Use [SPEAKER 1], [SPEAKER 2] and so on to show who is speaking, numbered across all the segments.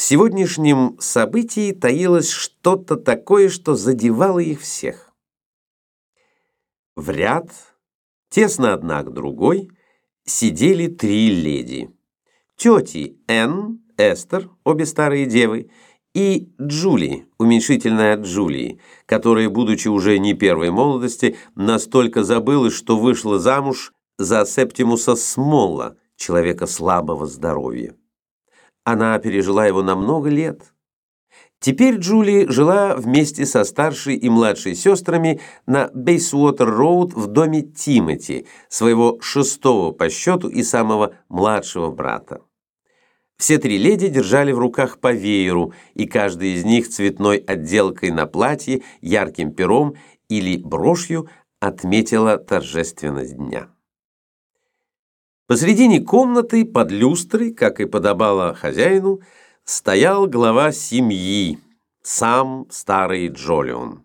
[SPEAKER 1] В сегодняшнем событии таилось что-то такое, что задевало их всех. В ряд, тесно одна к другой, сидели три леди. Тети Энн, Эстер, обе старые девы, и Джули, уменьшительная от Джулии, которая, будучи уже не первой молодости, настолько забылась, что вышла замуж за Септимуса Смолла, человека слабого здоровья. Она пережила его на много лет. Теперь Джули жила вместе со старшей и младшей сестрами на Бейсуотер-Роуд в доме Тимоти, своего шестого по счету и самого младшего брата. Все три леди держали в руках по вееру, и каждая из них цветной отделкой на платье, ярким пером или брошью отметила торжественность дня. Посредине комнаты под люстрой, как и подобало хозяину, стоял глава семьи, сам старый Джолион.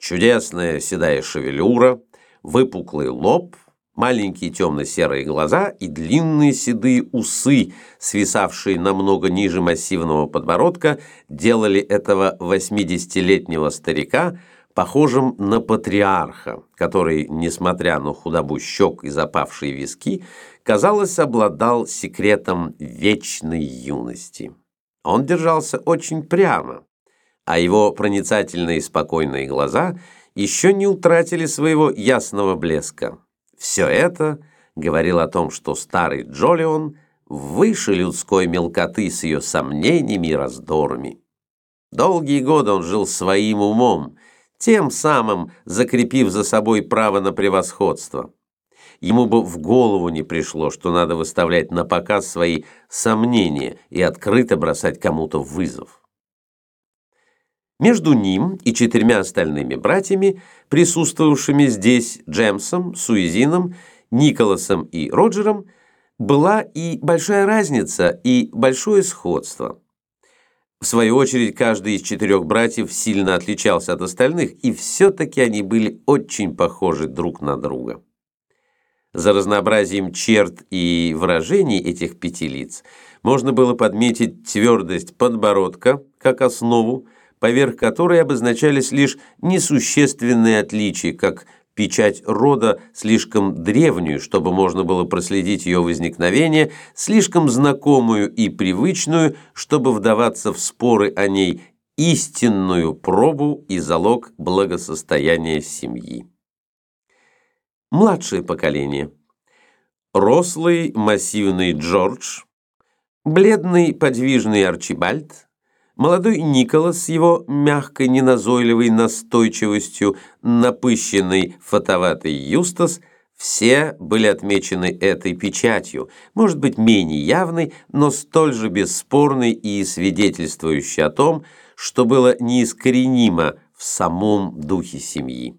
[SPEAKER 1] Чудесная седая шевелюра, выпуклый лоб – маленькие темно-серые глаза и длинные седые усы, свисавшие намного ниже массивного подбородка, делали этого 80-летнего старика похожим на патриарха, который, несмотря на худобу щек и запавшие виски, казалось, обладал секретом вечной юности. Он держался очень прямо, а его проницательные спокойные глаза еще не утратили своего ясного блеска. Все это говорило о том, что старый Джолион выше людской мелкоты с ее сомнениями и раздорами. Долгие годы он жил своим умом, тем самым закрепив за собой право на превосходство. Ему бы в голову не пришло, что надо выставлять на показ свои сомнения и открыто бросать кому-то вызов. Между ним и четырьмя остальными братьями, присутствовавшими здесь Джемсом, Суизином, Николасом и Роджером, была и большая разница, и большое сходство. В свою очередь, каждый из четырех братьев сильно отличался от остальных, и все-таки они были очень похожи друг на друга. За разнообразием черт и выражений этих пяти лиц можно было подметить твердость подбородка как основу, поверх которой обозначались лишь несущественные отличия, как печать рода слишком древнюю, чтобы можно было проследить ее возникновение, слишком знакомую и привычную, чтобы вдаваться в споры о ней, истинную пробу и залог благосостояния семьи. Младшее поколение. Рослый массивный Джордж, бледный подвижный Арчибальд, Молодой Николас с его мягкой, неназойливой настойчивостью, напыщенный фотоватый Юстас – все были отмечены этой печатью, может быть, менее явной, но столь же бесспорной и свидетельствующей о том, что было неискоренимо в самом духе семьи.